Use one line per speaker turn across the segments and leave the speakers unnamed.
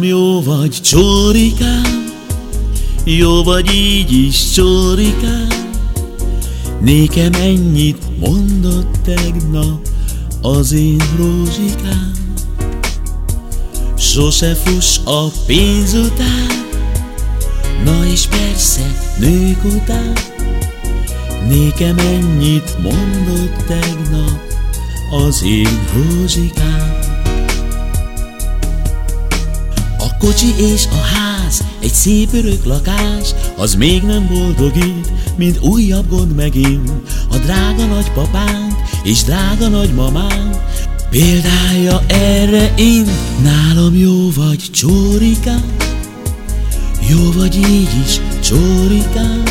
nálam jó vagy csórikám, jó vagy így is csórikám. Nékem ennyit mondott tegnap az én rózsikám. Sose fuss a pénz után, na és persze nők után. Nékem ennyit mondott tegnap az én rózsikám. Kocsi és a ház, egy szép örök lakás, az még nem boldogít, mint újabb gond megint. A drága nagypapánk és drága nagymamánk, példája erre én, nálam jó vagy csórikám, jó vagy így is csórikám,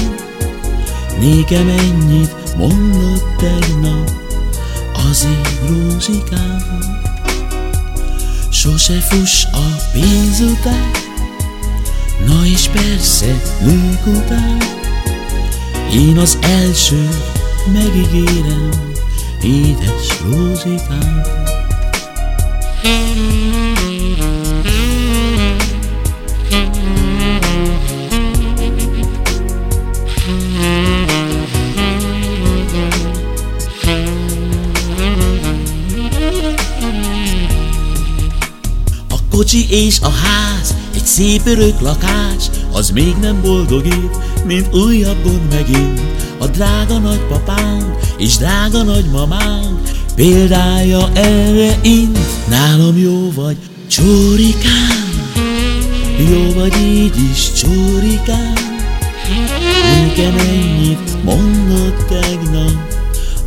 nékem ennyit mondott tegnap az én rózsikám. Sose fuss a pénz után, na és persze nők után. Én az első, megígérem, édes rózsikám. Kocsi és a ház, egy szép örök lakás, az még nem boldogít, mint újabb gond megint. A drága nagypapánk és drága nagymamánk, példája erre én, nálam jó vagy, csórikám, jó vagy így is, csórikám. Nékem ennyit mondott tegnap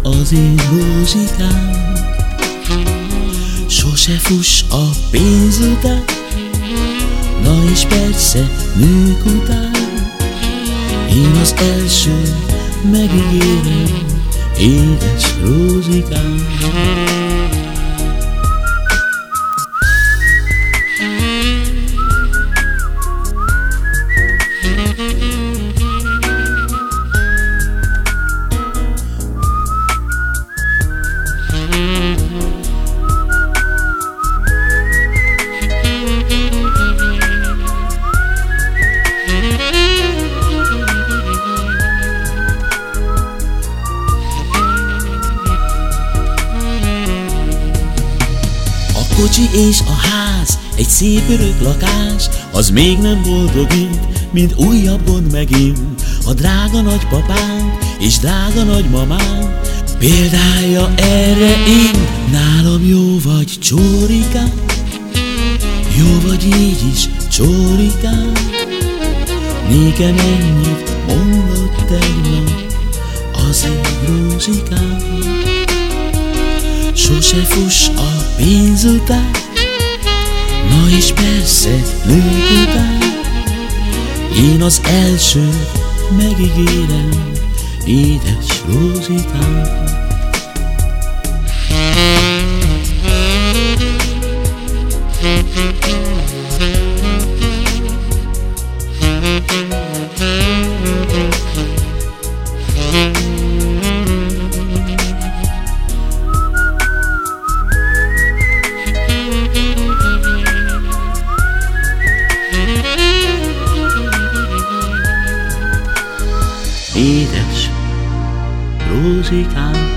az én rózsikám. Sose fuss a pénz után, na és persze nők után. Én az első, megígérem, édes rózsikám. Kocsi és a ház, egy szép örök lakás, az még nem boldogít, mint újabb gond megint. A drága nagypapánk és drága nagymamánk, példája erre én, nálam jó vagy csórikám, jó vagy így is csórikám, nékem ennyit mondott tegnap az én rózsikám. Sose fuss a pénz után, na és persze nők után. Én az első, megígérem, édes rózsikám. Édes rózsikám.